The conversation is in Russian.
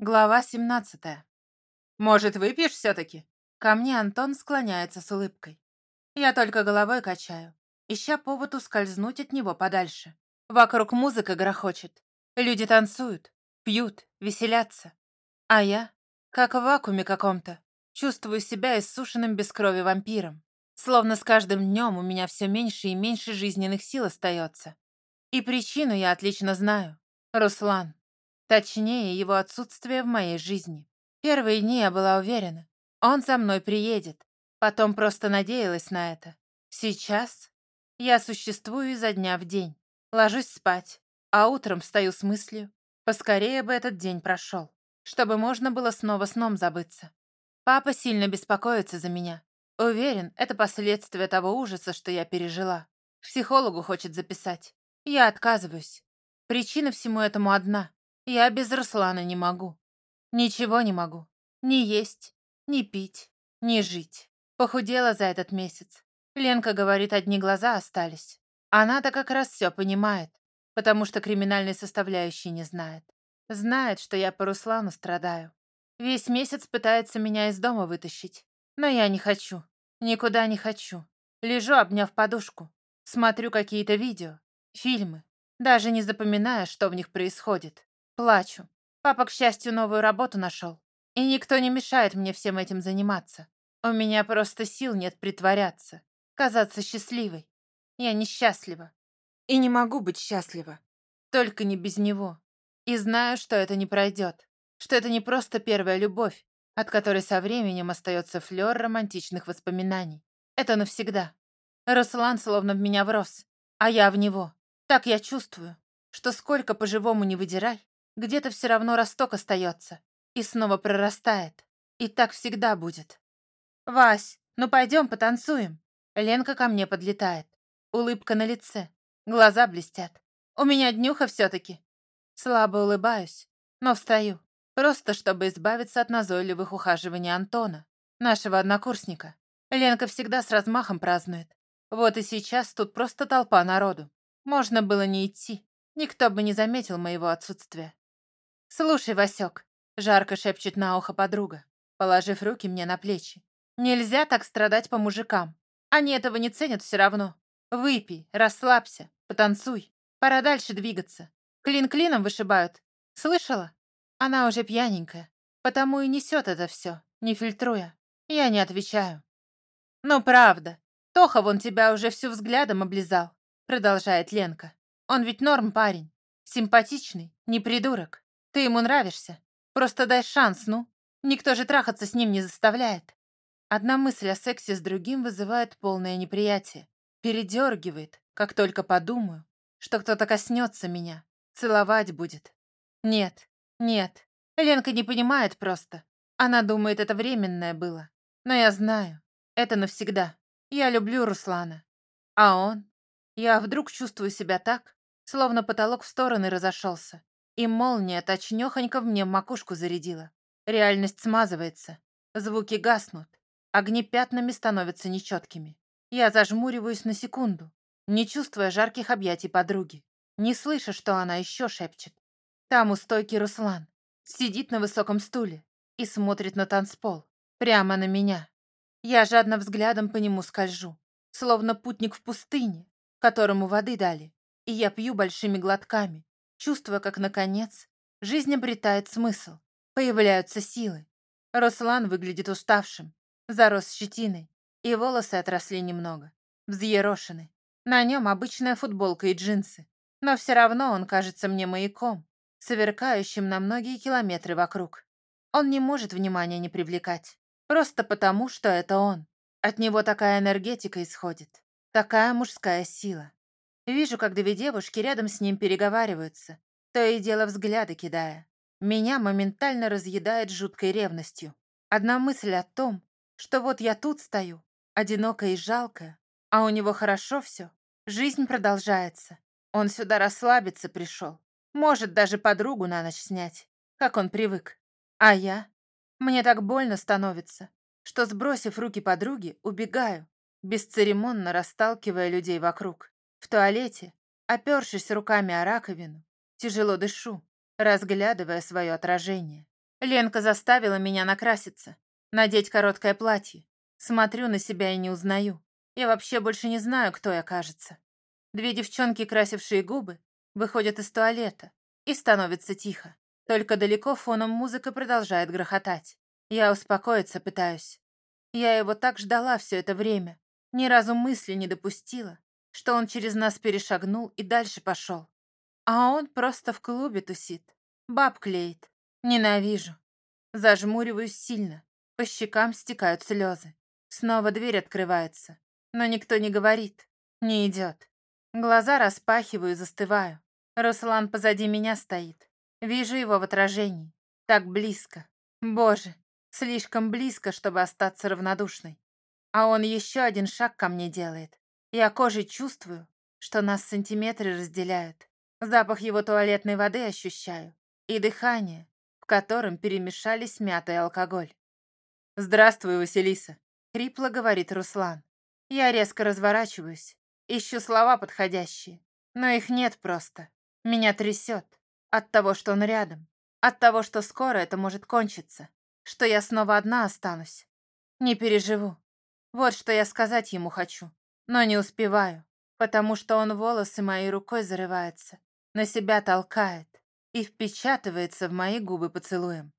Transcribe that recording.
Глава 17. «Может, выпьешь все-таки?» Ко мне Антон склоняется с улыбкой. Я только головой качаю, ища повод ускользнуть от него подальше. Вокруг музыка грохочет. Люди танцуют, пьют, веселятся. А я, как в вакууме каком-то, чувствую себя иссушенным без крови вампиром. Словно с каждым днем у меня все меньше и меньше жизненных сил остается. И причину я отлично знаю. Руслан. Точнее, его отсутствие в моей жизни. Первые дни я была уверена. Он за мной приедет. Потом просто надеялась на это. Сейчас я существую изо дня в день. Ложусь спать, а утром встаю с мыслью. Поскорее бы этот день прошел, чтобы можно было снова сном забыться. Папа сильно беспокоится за меня. Уверен, это последствия того ужаса, что я пережила. Психологу хочет записать. Я отказываюсь. Причина всему этому одна. Я без Руслана не могу. Ничего не могу. Ни есть, ни пить, ни жить. Похудела за этот месяц. Ленка говорит, одни глаза остались. Она-то как раз все понимает, потому что криминальной составляющей не знает. Знает, что я по Руслану страдаю. Весь месяц пытается меня из дома вытащить. Но я не хочу. Никуда не хочу. Лежу, обняв подушку. Смотрю какие-то видео, фильмы, даже не запоминая, что в них происходит. Плачу. Папа, к счастью, новую работу нашел. И никто не мешает мне всем этим заниматься. У меня просто сил нет притворяться, казаться счастливой. Я несчастлива. И не могу быть счастлива. Только не без него. И знаю, что это не пройдет. Что это не просто первая любовь, от которой со временем остается флер романтичных воспоминаний. Это навсегда. Руслан словно в меня врос, а я в него. Так я чувствую, что сколько по-живому не выдирай, где-то все равно росток остается и снова прорастает. И так всегда будет. «Вась, ну пойдем потанцуем». Ленка ко мне подлетает. Улыбка на лице, глаза блестят. У меня днюха все-таки. Слабо улыбаюсь, но встаю. Просто чтобы избавиться от назойливых ухаживаний Антона, нашего однокурсника. Ленка всегда с размахом празднует. Вот и сейчас тут просто толпа народу. Можно было не идти. Никто бы не заметил моего отсутствия. «Слушай, Васек», — жарко шепчет на ухо подруга, положив руки мне на плечи. «Нельзя так страдать по мужикам. Они этого не ценят все равно. Выпей, расслабься, потанцуй. Пора дальше двигаться. Клин клином вышибают. Слышала? Она уже пьяненькая, потому и несет это все, не фильтруя. Я не отвечаю. «Ну, правда. Тоха вон тебя уже всю взглядом облизал», — продолжает Ленка. «Он ведь норм парень. Симпатичный, не придурок. Ты ему нравишься. Просто дай шанс, ну. Никто же трахаться с ним не заставляет. Одна мысль о сексе с другим вызывает полное неприятие. Передергивает, как только подумаю, что кто-то коснется меня, целовать будет. Нет, нет, Ленка не понимает просто. Она думает, это временное было. Но я знаю, это навсегда. Я люблю Руслана. А он? Я вдруг чувствую себя так, словно потолок в стороны разошелся. И молния точнёхонько мне макушку зарядила. Реальность смазывается. Звуки гаснут. Огни пятнами становятся нечеткими. Я зажмуриваюсь на секунду, не чувствуя жарких объятий подруги. Не слыша, что она еще шепчет. Там у стойки Руслан. Сидит на высоком стуле и смотрит на танцпол. Прямо на меня. Я жадно взглядом по нему скольжу. Словно путник в пустыне, которому воды дали. И я пью большими глотками, чувствуя, как, наконец, жизнь обретает смысл, появляются силы. Руслан выглядит уставшим, зарос щетиной, и волосы отросли немного, взъерошены. На нем обычная футболка и джинсы, но все равно он кажется мне маяком, сверкающим на многие километры вокруг. Он не может внимания не привлекать, просто потому, что это он. От него такая энергетика исходит, такая мужская сила. Вижу, как две девушки рядом с ним переговариваются, то и дело взгляды кидая. Меня моментально разъедает жуткой ревностью. Одна мысль о том, что вот я тут стою, одинокая и жалкая, а у него хорошо все. Жизнь продолжается. Он сюда расслабиться пришел. Может даже подругу на ночь снять, как он привык. А я? Мне так больно становится, что, сбросив руки подруги, убегаю, бесцеремонно расталкивая людей вокруг. В туалете, опершись руками о раковину, тяжело дышу, разглядывая свое отражение. Ленка заставила меня накраситься, надеть короткое платье. Смотрю на себя и не узнаю. Я вообще больше не знаю, кто я, кажется. Две девчонки, красившие губы, выходят из туалета, и становится тихо. Только далеко фоном музыка продолжает грохотать. Я успокоиться пытаюсь. Я его так ждала все это время. Ни разу мысли не допустила, что он через нас перешагнул и дальше пошел. А он просто в клубе тусит. Баб клеит. Ненавижу. Зажмуриваюсь сильно. По щекам стекают слезы. Снова дверь открывается. Но никто не говорит. Не идет. Глаза распахиваю застываю. Руслан позади меня стоит. Вижу его в отражении. Так близко. Боже, слишком близко, чтобы остаться равнодушной. А он еще один шаг ко мне делает. Я кожей чувствую, что нас сантиметры разделяют. Запах его туалетной воды ощущаю. И дыхание, в котором перемешались мята и алкоголь. «Здравствуй, Василиса», — хрипло говорит Руслан. Я резко разворачиваюсь, ищу слова подходящие, но их нет просто. Меня трясет от того, что он рядом, от того, что скоро это может кончиться, что я снова одна останусь. Не переживу. Вот что я сказать ему хочу, но не успеваю, потому что он волосы моей рукой зарывается, на себя толкает и впечатывается в мои губы поцелуем.